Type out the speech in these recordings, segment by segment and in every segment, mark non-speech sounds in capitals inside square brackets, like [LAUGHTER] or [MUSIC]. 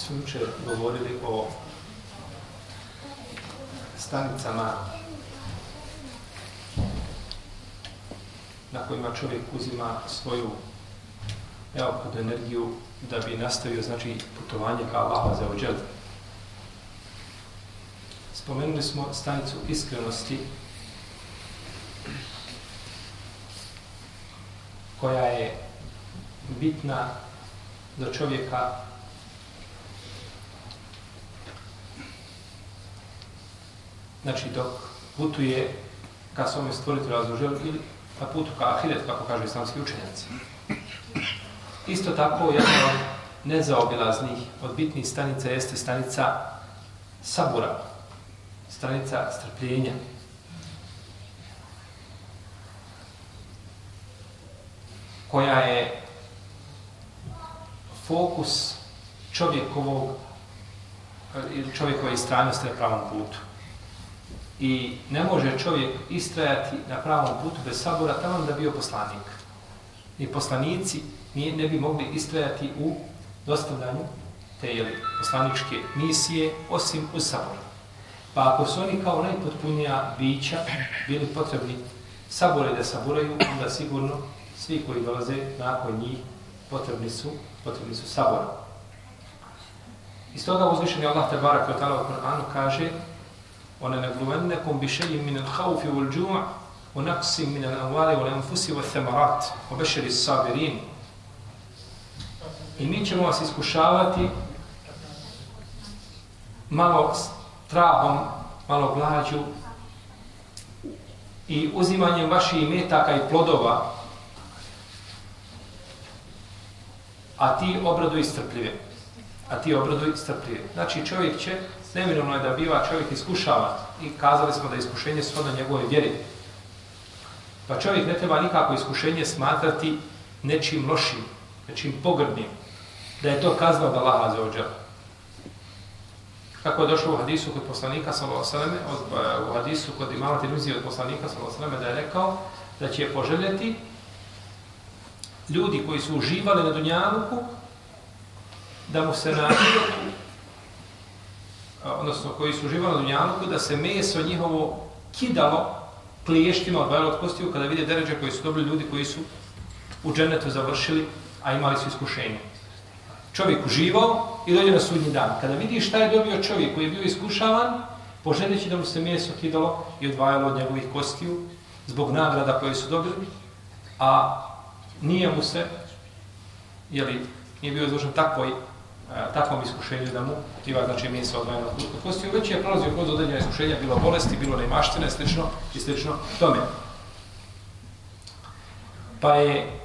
smo juče govorili o stanicama na kojima čovjek uzima svoju neophodnu energiju da bi nastavio znači putovanje ka Allahu za ođel. Spomenuli smo stanicu iskrenosti koja je bitna za čovjeka znači dok putuje ka svome stvoritelju razložel ili na putu ka ahiret, kako kažu islamski učenjaci. Isto tako, jedna od nezaobilaznih, od bitnih stanica jeste stanica sabura, stanica strpljenja. koja je fokus čovjekovog ili čovjekove istranosti na pravom putu. I ne može čovjek istrajati na pravom putu bez sabora tamo da bio poslanik. I poslanici nije, ne bi mogli istrajati u dostavljanju te jeli, poslaničke misije osim u saboru. Pa ako su oni kao najpotpunija bića bili potrebni sabore da saboraju, onda sigurno svi koji dolaze nakon njih potrebni su, potrebni su sabora. Iz toga uzvišeni Allah te Kvetala u Koranu kaže وَنَنَبْلُوَنَّكُمْ بِشَيْءٍ مِنَ الْخَوْفِ وَالْجُوعِ وَنَقْسٍ مِنَ الْأَمْوَالِ وَالْأَنْفُسِ وَالثَّمَرَاتِ وَبَشَّرِ الصَّابِرِينَ I mi ćemo vas iskušavati malo strahom, malo glađu i uzimanjem vaših metaka i plodova, a ti obraduj strpljive. A ti obraduj strpljive. Znači čovjek će neminovno je da biva čovjek iskušava i kazali smo da je iskušenje shodno njegove vjeri. Pa čovjek ne treba nikako iskušenje smatrati nečim lošim, nečim pogrdnim, da je to kazna od Allaha za ođela. Kako je došlo u hadisu kod poslanika sallallahu eh, u hadisu kod imama Tirmizi od poslanika sallallahu da je rekao da će poželjeti ljudi koji su uživali na dunjaluku da mu se na odnosno koji su živali na Dunjaluku, da se meso njihovo kidalo kliještima, odvajalo od kostiju, kada vide deređe koji su dobili ljudi koji su u dženetu završili, a imali su iskušenje. Čovjek uživao i dođe na sudnji dan. Kada vidi šta je dobio čovjek koji je bio iskušavan, poželjeći da mu se meso kidalo i odvajalo od njegovih kostiju zbog nagrada koje su dobili, a nije mu se, jeli, nije bio izložen takvoj takvom iskušenju da mu tiva znači meso odvojeno od kosti, već je prolazio kod određenja iskušenja, bilo bolesti, bilo nemaštine, slično i slično tome. Pa je,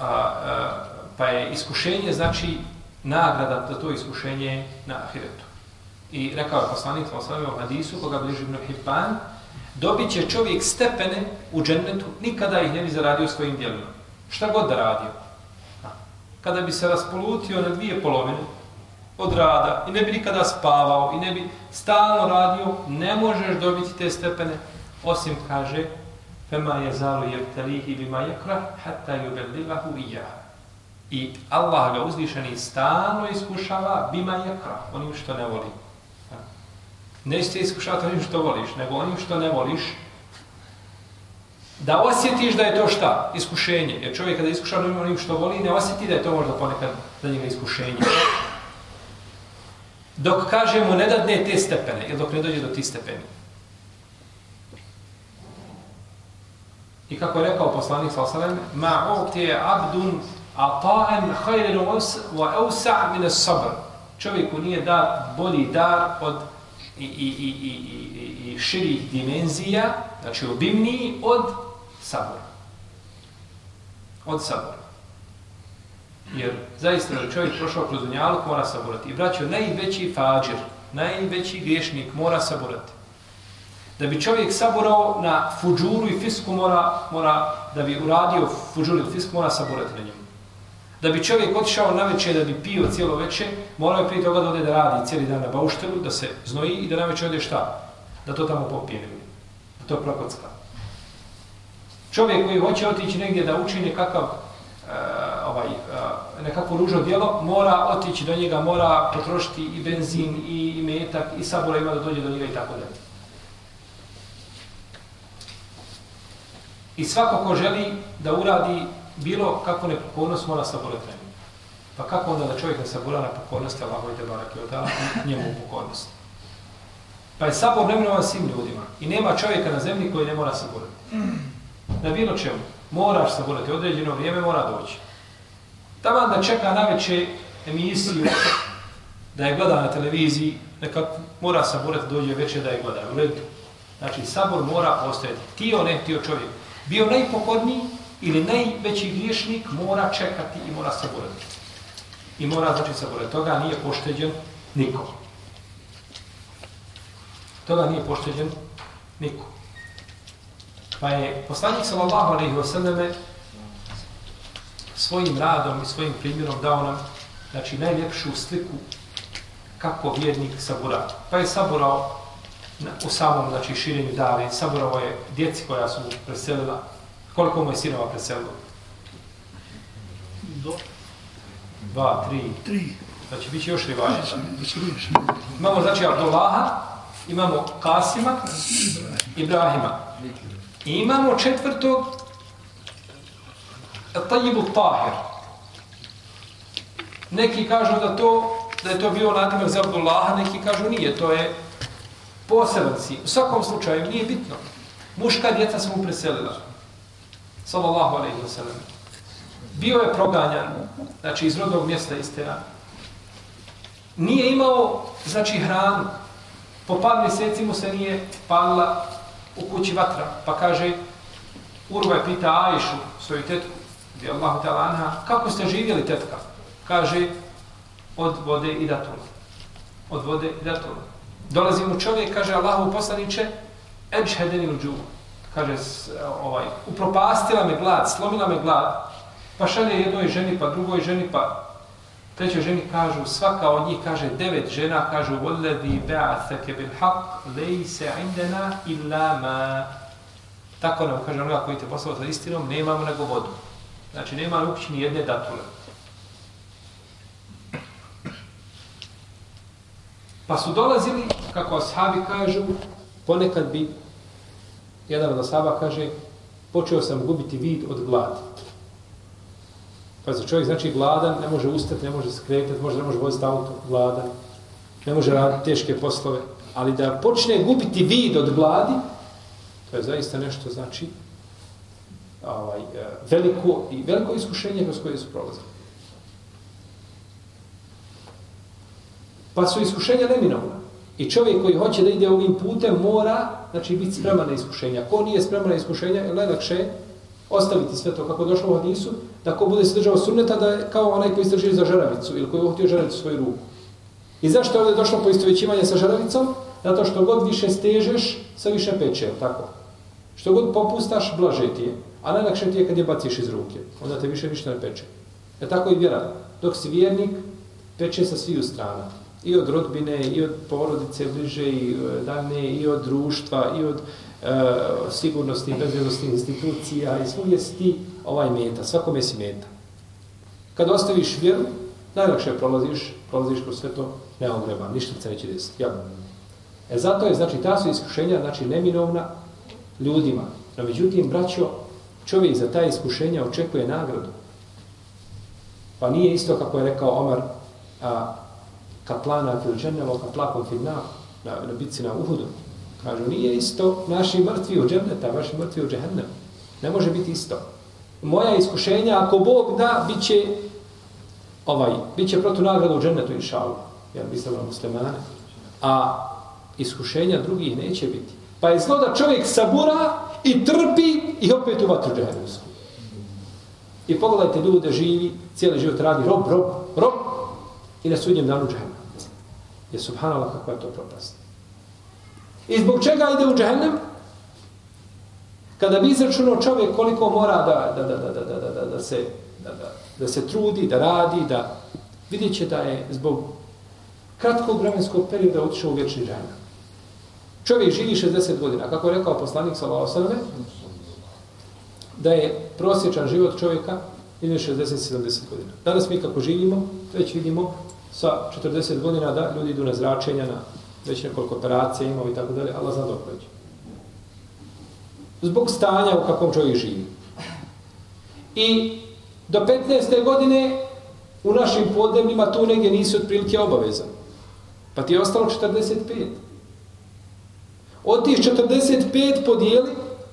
a, a, pa je iskušenje, znači nagrada za to iskušenje na ahiretu. I rekao je poslanik sa u hadisu, koga bliži Ibn Hibban, dobit će čovjek stepene u džennetu, nikada ih ne bi zaradio svojim djelima. Šta god da radio kada bi se raspolutio na dvije polovine od rada i ne bi nikada spavao i ne bi stalno radio, ne možeš dobiti te stepene, osim kaže fema je zalu je talihi bima yakra hatta yubelligahu ija. I Allah ga uzvišeni stalno iskušava bima yakra, onim što ne voli. Nećete iskušati onim što voliš, nego onim što ne voliš, da osjetiš da je to šta? Iskušenje. Jer čovjek kada iskuša onim što voli, ne osjeti da je to možda ponekad za njega iskušenje. Dok kažemo ne dadne te stepene, ili dok ne dođe do ti stepeni. I kako je rekao poslanik sa osalem, ma ovdje je abdun ata'en hajren wa eusa' mine sabr. Čovjeku nije da bolji dar od i, i, i, i, i, i širih dimenzija, znači obimniji od sabora. Od sabora. Jer zaista da čovjek prošao kroz unjaluk mora saborati. I braćo, najveći fađer, najveći griješnik mora saborati. Da bi čovjek saborao na fuđuru i fisku mora, mora da bi uradio fuđuru i fisku mora saborati na njemu. Da bi čovjek otišao na večer da bi pio cijelo večer, mora je prije toga da ode da radi cijeli dan na bauštelu, da se znoji i da na večer ode šta? Da to tamo popije. Da to prokocka. Čovjek koji hoće otići negdje da uči nekakav uh, e, ovaj, e, uh, nekako ružno djelo, mora otići do njega, mora potrošiti i benzin, i i metak, i sabora ima da dođe do njega i tako dalje. I svako ko želi da uradi bilo kako nepokornost, mora saborati na Pa kako onda da čovjek ne sabora na pokornosti Allahu i Tebarak i odala njemu u pokornosti? Pa je sabor neminovan svim ljudima. I nema čovjeka na zemlji koji ne mora saborati. Na bilo čemu. Moraš saborati. Određeno vrijeme mora doći. Tamo da čeka na veće emisiju da je gleda na televiziji, neka mora saborati dođe veće da je gleda. U redu. Znači, sabor mora postojati. Tio ne, tio čovjek. Bio najpokorniji ili najveći griješnik mora čekati i mora saborati. I mora, znači, saborati. Toga nije pošteđen nikom. Toga nije pošteđen niko. Pa je poslanik sallallahu alejhi ve svojim radom i svojim primjerom dao nam znači najljepšu sliku kako vjernik sabura. Pa je saburao u samom znači, širenju dave, saburao je djeci koja su preselila. Koliko mu je sinova preselilo? Do. Dva, tri. Tri. Znači, bit će još rivaja. Imamo, znači, Abdullaha, imamo Kasima, Ibrahima. I imamo četvrtog Tajibu Tahir. Neki kažu da to da je to bio nadimak za Abdullaha, neki kažu nije, to je poseban si. U svakom slučaju nije bitno. Muška djeca su mu preselila. Sallallahu alaihi wa sallam. Bio je proganjan, znači iz rodnog mjesta istera. Nije imao, znači, hranu. Po par mjeseci mu se nije palila u kući vatra. Pa kaže, Urva je pita Ajšu, svoju tetku, gdje Allahu ta'ala anha, kako ste živjeli tetka? Kaže, od vode i datula. Od vode i datula. Dolazi mu čovjek, kaže Allahu poslaniće, edžhedeni u džuvu. Kaže, ovaj, upropastila me glad, slomila me glad, pa šalje jednoj ženi, pa drugoj ženi, pa trećoj ženi kažu, svaka od njih kaže, devet žena kažu, وَلَّذِي بَعَثَكَ bil haq, عِنْدَنَا إِلَّا مَا illa ma. Tako nam kaže onoga koji te poslao sa istinom, nemamo nego vodu. Znači, nema u kući ni jedne datule. Pa su dolazili, kako ashabi kažu, ponekad bi, jedan od ashaba kaže, počeo sam gubiti vid od gladi. Pa za čovjek znači gladan, ne može ustati, ne može skretati, može, ne može voziti auto, gladan, ne može raditi teške poslove, ali da počne gubiti vid od gladi, to je zaista nešto znači ovaj, e, veliko, i veliko iskušenje kroz koje su prolazili. Pa su iskušenja neminovna. I čovjek koji hoće da ide ovim putem mora znači, biti spreman na iskušenja. Ko nije spreman na iskušenja, je najlakše ostaviti sve to kako došlo u hadisu, da ko bude se držao sunneta da je kao onaj koji istražuje za žaravicu ili koji htio žaravicu svoju ruku. I zašto je ovdje došlo po istovećivanje sa žaravicom? Zato što god više stežeš, sve više peče, tako. Što god popustaš, blaže ti je. A najlakše ti je kad je baciš iz ruke. Onda te više ništa ne peče. E tako i vjera. Dok si vjernik, peče sa sviju strana. I od rodbine, i od porodice bliže, i e, dalje, i od društva, i od e, sigurnosti, bezbjednosti institucija, i svugdje si ti ovaj meta, svakome si meta. Kad ostaviš vjeru, najlakše prolaziš, prolaziš kroz sve to, nema ogreba, ništa se neće desiti. Ja. E zato je, znači, ta su iskušenja, znači, neminovna ljudima. No, međutim, braćo, čovjek za ta iskušenja očekuje nagradu. Pa nije isto kako je rekao Omar, a, kaplana fil džennevo, kaplakom fil na, na, na bitci na Uhudu. Kažu, nije isto naši mrtvi u dženneta, vaši mrtvi u džehennemu. Ne može biti isto. Moja iskušenja, ako Bog da, bit će, ovaj, bit će protu nagradu u džennetu, inša Allah. Jer mislim na muslimane. A iskušenja drugih neće biti. Pa je zlo da čovjek sabura i trpi i opet u vatru džehennemsku. I pogledajte ljude živi, cijeli život radi rob, rob, rob i na sudnjem danu džehennem. Je subhanallah kakva je to propast. I zbog čega ide u džehennem? Kada bi izračunao čovjek koliko mora da, da, da, da, da, da, da, da, se, da, da, da se trudi, da radi, da vidjet će da je zbog kratkog vremenskog perioda otišao u vječni džehennem. Čovjek živi 60 godina, kako je rekao poslanik Salao Srme, da je prosječan život čovjeka ili 60-70 godina. Danas mi kako živimo, već vidimo sa 40 godina da ljudi idu na zračenja, na već nekoliko operacija imao i tako dalje, Allah zna dok već. Zbog stanja u kakvom čovjek živi. I do 15. godine u našim podnebljima tu negdje nisu otprilike obavezan. Pa ti je ostalo 45. Od tih 45 podijeli,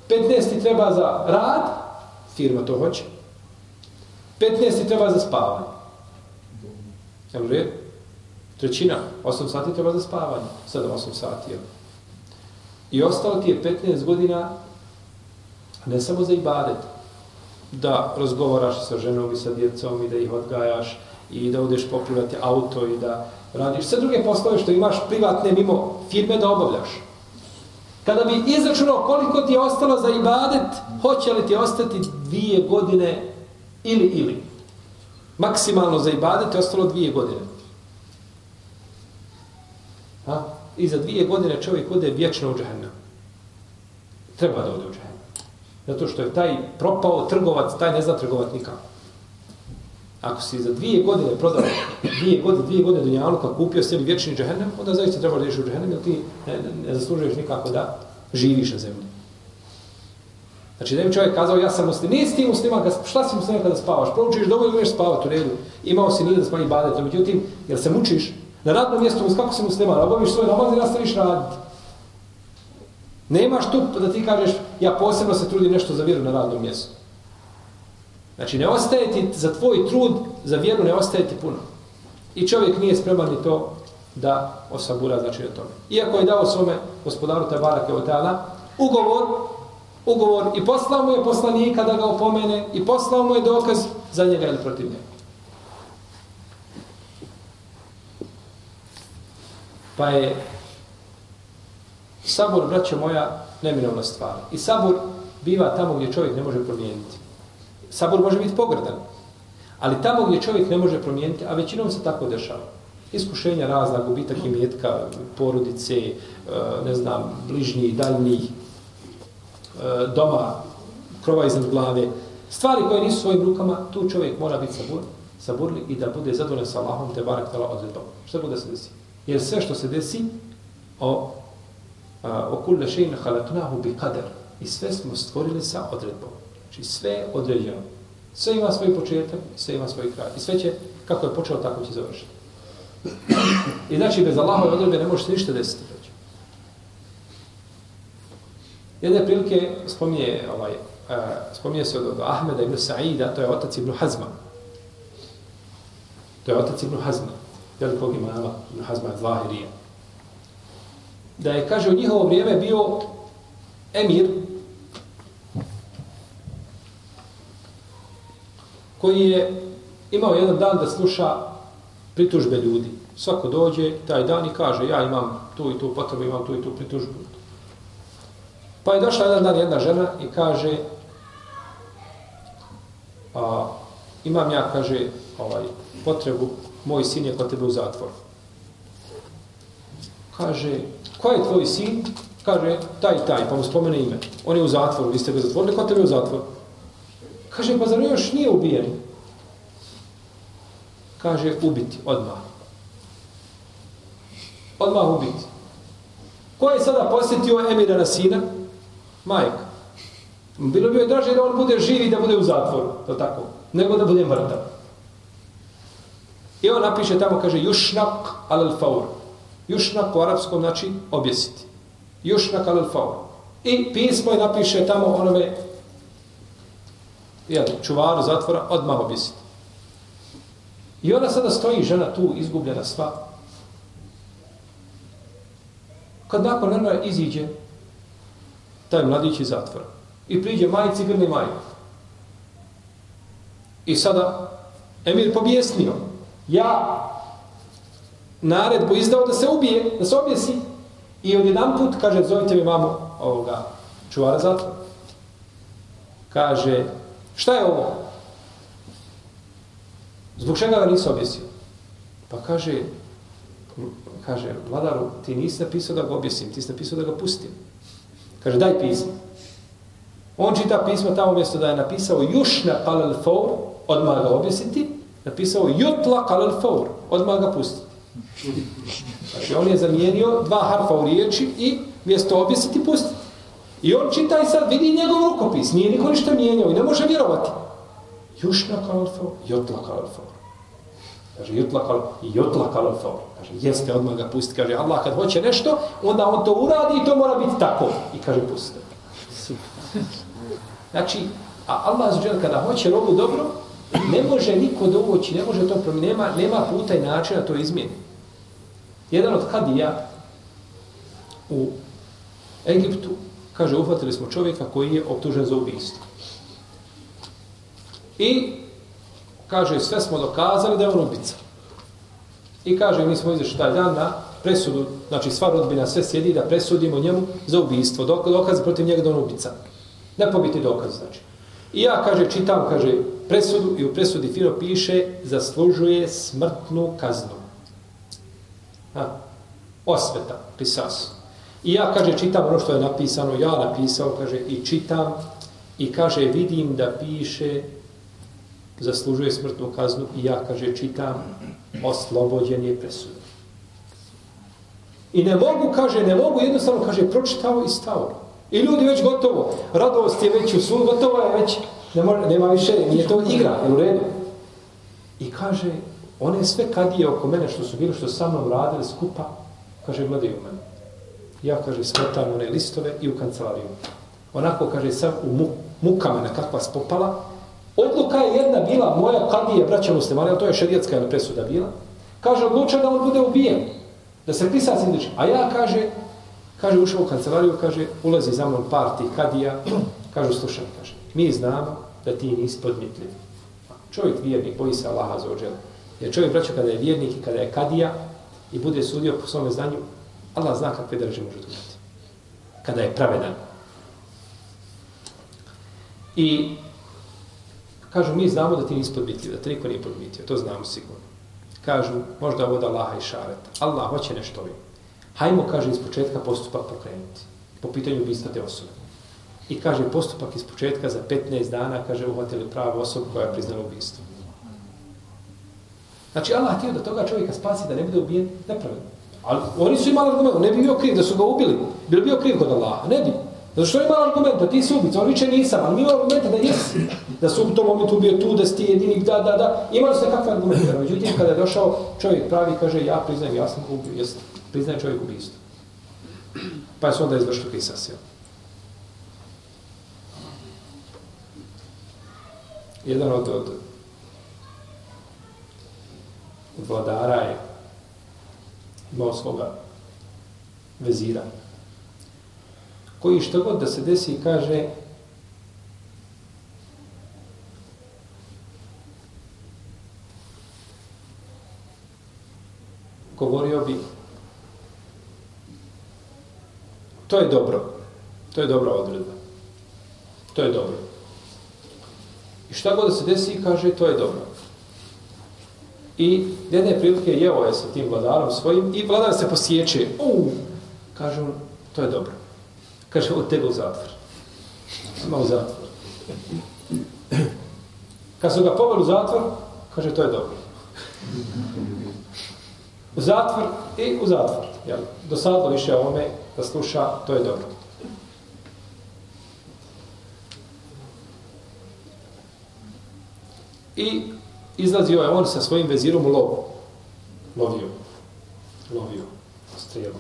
15 ti treba za rad, firma to hoće, 15 ti treba za spavanje. Jel u redu? Trećina, 8 sati treba za spavanje, 7-8 sati. Jel? I ostalo ti je 15 godina ne samo za ibadet, da razgovaraš sa ženom i sa djecom i da ih odgajaš i da odeš popivati auto i da radiš sve druge poslove što imaš privatne mimo firme da obavljaš. Kada bi izračunao koliko ti je ostalo za ibadet, hoće li ti ostati dvije godine ili ili. Maksimalno za ibadet je ostalo dvije godine. Ha? I za dvije godine čovjek ode vječno u džahennam. Treba da ode u džahennam. Zato što je taj propao trgovac, taj ne zna trgovat nikako. Ako si za dvije godine prodao, dvije godine, dvije godine dunjaluka kupio sebi vječni džahennem, onda zaista treba da ješ u džahennem, jer ti ne, ne, ne zaslužuješ nikako da živiš na zemlji. Znači da im čovjek kazao, ja sam muslim, nisi ti musliman, šta si musliman kada spavaš? Proučiš, dovoljno, ili spavati u redu. Imao si nije da spavi badet, međutim, jel se mučiš? Na radnom mjestu, kako si musliman, obaviš svoj namaz i nastaviš raditi. Nemaš tu pa da ti kažeš, ja posebno se trudim nešto za vjeru na radnom mjestu. Znači, ne ostaje ti za tvoj trud, za vjeru ne ostaje ti puno. I čovjek nije spreman ni to da osabura, znači, o tome. Iako je dao svome gospodaru Tabarake Oteana ugovor, ugovor i poslao mu je poslanika da ga opomene i poslao mu je dokaz za njega ili protiv njega. Pa je sabor, braće moja, neminovna stvar. I sabor biva tamo gdje čovjek ne može promijeniti. Sabor može biti pogrdan, ali tamo gdje čovjek ne može promijeniti, a većinom se tako dešava. Iskušenja razna, gubitak imetka, porodice, e, ne znam, bližnji, daljnjih, e, doma, krova iznad glave, stvari koje nisu svojim rukama, tu čovjek mora biti sabur, saburli i da bude zadovoljan sa Allahom te barak tala odredbom. Što bude se desi? Jer sve što se desi, o, o kulle še'in halaknahu bi kader. I sve smo stvorili sa odredbom. Znači sve je određeno. Sve ima svoj početak sve ima svoj kraj. I sve će, kako je počelo, tako će završiti. I znači, bez Allahove odredbe ne može se ništa desiti. Znači. Jedne prilike spominje, ovaj, uh, spominje se od, od Ahmeda ibn Sa'ida, to je otac ibn Hazma. To je otac ibn Hazma, velikog imama ibn Hazma Zahirija. Da je, kaže, u njihovo vrijeme bio emir koji je imao jedan dan da sluša pritužbe ljudi. Svako dođe taj dan i kaže ja imam tu i tu potrebu, imam tu i tu pritužbu. Pa je došla jedan dan jedna žena i kaže a, imam ja, kaže, ovaj, potrebu, moj sin je kod tebe u zatvoru. Kaže, ko je tvoj sin? Kaže, taj, taj, pa mu spomene ime. On je u zatvoru, vi ste ga zatvorili, kod tebe u zatvoru? Kaže, pa zar još nije ubijen? Kaže, ubiti, odmah. Odmah ubiti. Ko je sada posjetio Emira na sina? Majka. Bilo bi joj draže da on bude živ i da bude u zatvoru, to tako, nego da bude mrtav. I on napiše tamo, kaže, jušnak alel faur. Jušnak u arapskom znači objesiti. Jušnak alel faur. I pismo je napiše tamo onome jel, čuvaru zatvora, odmah objesiti. I ona sada stoji žena tu, izgubljena sva. Kad nakon nema iziđe, taj mladić iz zatvora. I priđe majici, grni majka. I sada Emir pobjesnio. Ja naredbu izdao da se ubije, da se objesi. I odjedan put, kaže, zovite mi mamu ovoga čuvara zatvora. Kaže, Šta je ovo? Zbog čega ga nisi objesio? Pa kaže, kaže, vladaru, ti nisi napisao da ga objesim, ti si napisao da ga pustim. Kaže, daj pismo. On čita pismo tamo mjesto da je napisao jušna palel faur, odmah ga objesiti, napisao jutla kalal faur, odmah ga pustiti. Znači, on je zamijenio dva harfa u riječi i mjesto objesiti pustiti. I on čita i sad vidi njegov rukopis, nije niko ništa mijenjao i ne može vjerovati. Jušna kalal faur, jutla kalal faur. Kaže, jutla kalal, jutla faur. Kaže, jeste, odmah ga pusti. Kaže, Allah kad hoće nešto, onda on to uradi i to mora biti tako. I kaže, pusti. Znači, a Allah zađer kada hoće robu dobro, ne može niko doći, ne može to promijeniti, nema, nema puta i načina to izmijeni. Jedan od kadija u Egiptu, kaže, uhvatili smo čovjeka koji je optužen za ubijstvo. I, kaže, sve smo dokazali da je on ubica. I kaže, mi smo izašli taj dan na presudu, znači sva rodbina sve sjedi da presudimo njemu za ubijstvo, dokaz protiv njega da on ubica. Ne pobiti dokaz, znači. I ja, kaže, čitam, kaže, presudu i u presudi Firo piše zaslužuje smrtnu kaznu. Ha? Osveta, pisas. I ja, kaže, čitam ono što je napisano, ja napisao, kaže, i čitam, i kaže, vidim da piše zaslužuje smrtnu kaznu, i ja, kaže, čitam, oslobođen je presuda. I ne mogu, kaže, ne mogu, jednostavno, kaže, pročitao i stao. I ljudi već gotovo, radost je već u sud, gotovo je već, ne mora, nema više, nije to igra, je u redu. I kaže, one sve kadije oko mene što su bili, što sa mnom radili skupa, kaže, gledaju u mene. Ja, kaže, smetam one listove i u kancelariju. Onako, kaže, sam u mukama nekakva spopala. Odluka je jedna bila, moja kadije, braća muslimana, to je šerijatska presuda bila, kaže, odlučio da on bude ubijen. Da se pisac indiči. A ja, kaže, kaže, ušao u kancelariju, kaže, ulazi za mnom par tih kadija, kaže, slušaj, kaže, mi znamo da ti nisi podmitljiv. Čovjek vjernik, boji se Allaha za ođel. Jer čovjek, braćo, kada je vjernik i kada je kadija i bude sudio po svome znanju, Allah zna kakve drže može dobiti. Kada je pravedan. I kažu, mi znamo da ti nisi podmitljiv, da te niko nije podmitio, to znamo sigurno. Kažu, možda ovo da Allaha i šareta. Allah hoće nešto ovim. Hajmo, kaže, iz početka postupak pokrenuti. Po pitanju ubistva te osobe. I kaže, postupak iz početka za 15 dana, kaže, uhvatili pravu osobu koja je priznala ubistvo. Znači, Allah htio da toga čovjeka spasi, da ne bude ubijen nepravedno. Ali oni su imali argument, ne bi bio kriv da su ga ubili. Bilo bio kriv kod Allaha, ne bi. Zato što imali argument, da ti si ubica, on više nisam, ali mi imali argument da jesi. Da su u tom momentu ubio tu, da si ti jedinik, da, da, da. Imali su nekakve argumente. Međutim, kada je došao čovjek pravi, kaže, ja priznajem, ja sam ubio, jesam priznaje čovjek ubistvo. Pa se onda izvršio kisas, jel? Jedan od, od vladara je imao svoga vezira, koji što god da se desi kaže govorio bi To je dobro. To je dobra odredba. To je dobro. I šta god da se desi, kaže, to je dobro. I jedne prilike jeo je sa tim vladarom svojim i vladar se posjeće. U, kaže on, to je dobro. Kaže, od tebe u zatvor. Ima u zatvor. Kad su ga poveli u zatvor, kaže, to je dobro. U zatvor i u zatvor. Jel? Dosadlo više ome, da sluša, to je dobro. I izlazio ovaj, je on sa svojim vezirom u lovu. Lovio. Lovio. Strijelo.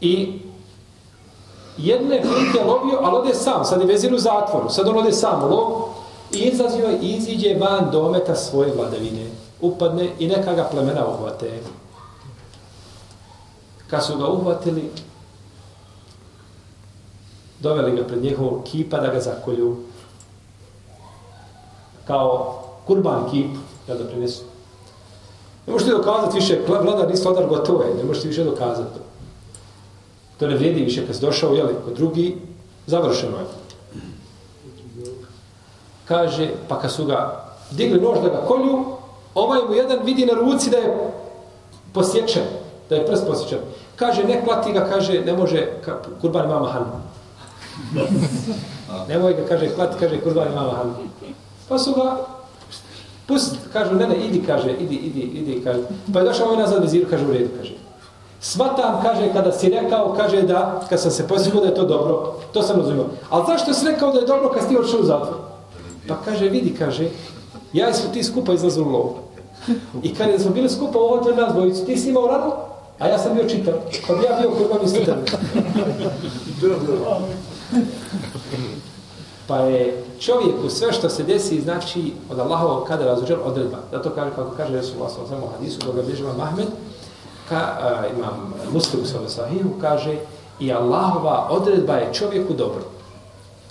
I jedne prilike lovio, ali ode sam. Sad je vezir u zatvoru. Sad on ode sam u lovu. I izlazio je i iziđe van dometa svoje vladavine. Upadne i neka ga plemena uhvate. Kad su ga uhvatili, doveli ga pred njihovog kipa da ga zakolju kao kurban kip da ga prinesu. Ne možete dokazati više, vladar nisi vladar gotovo je, ne možete više dokazati to. To ne vrijedi više, kad si došao, jel, kod drugi, završeno je. Kaže, pa kad su ga digli nož da ga kolju, ovaj mu jedan vidi na ruci da je posječen, da je prst posječen. Kaže, ne klati ga, kaže, ne može, kurban ima mahanu. [LAUGHS] Nemoj ga, kaže, hvat, kaže, kurban ima mahanu. Pa su ga Pusti, kažu, ne, ne, idi, kaže, idi, idi, idi, kaže. Pa je došao ovaj nazad viziru, kaže, u redu, kaže. Svatam, kaže, kada si rekao, kaže da, kad sam se posjetio da je to dobro, to sam razumio. Ali zašto si rekao da je dobro kad si ti odšao u zatvor? Pa kaže, vidi, kaže, ja smo ti skupa izlazu u lovu. I kad smo bili skupa u ovoj nas dvojicu, ti si imao ranu, a ja sam bio čitav. Pa bi ja bio kod vam istitan. [LAUGHS] Pa je čovjeku sve što se desi, znači od Allahovog kada razuđer odredba. Zato kaže, kako kaže Resulullah sallallahu u hadisu, koga bližava Mahmed, ka, a, imam muslim u svojom sahihu, kaže, i Allahova odredba je čovjeku dobro.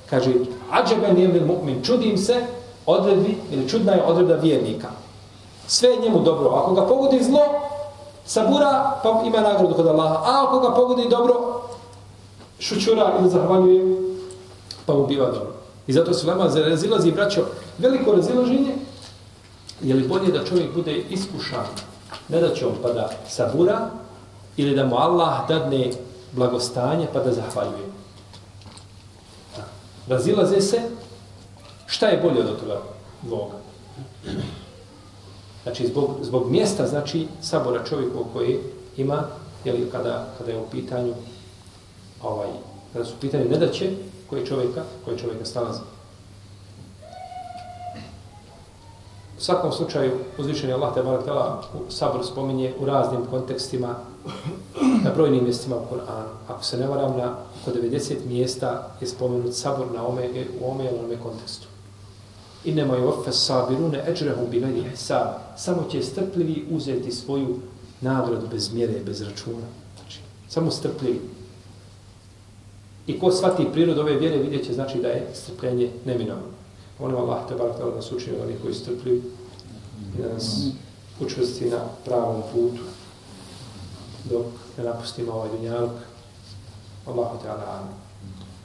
Kaže, ađeben je mu'min, čudim se odredbi, ili čudna je odredba vjernika. Sve je njemu dobro. Ako ga pogodi zlo, sabura, pa ima nagradu kod Allaha. A ako ga pogodi dobro, šućura ili zahvaljuje, pa mu biva dobro. I zato se lema razilazi, braćo, veliko razilaženje, je li bolje da čovjek bude iskušan, ne da će on pa da sabura, ili da mu Allah dadne blagostanje pa da zahvaljuje. Razilaze se, šta je bolje od toga dvoga? Znači, zbog, zbog mjesta, znači, sabora čovjeku koji ima, jeli, kada, kada je u pitanju, ovaj, kada su pitanje nedaće, koje čovjeka, koje čovjeka snalazi. U svakom slučaju, uzvišen je Allah te barak tela, sabr spominje u raznim kontekstima, na brojnim mjestima u Koranu. Ako se ne varam, na oko 90 mjesta je spomenut sabor na ome, u ome ili ome kontekstu. I nema je ofes sabirune eđrehum bilani hisab. Samo će strpljivi uzeti svoju nagradu bez mjere, bez računa. Znači, samo strpljivi. I ko shvati prirodu ove vjere, vidjet će znači da je strpljenje neminovno. Ono Allah te bar da nas učini oni koji strpljuju i da nas učvrsti na pravom putu dok ne napustimo ovaj dunjalog. Allahu te ala amin.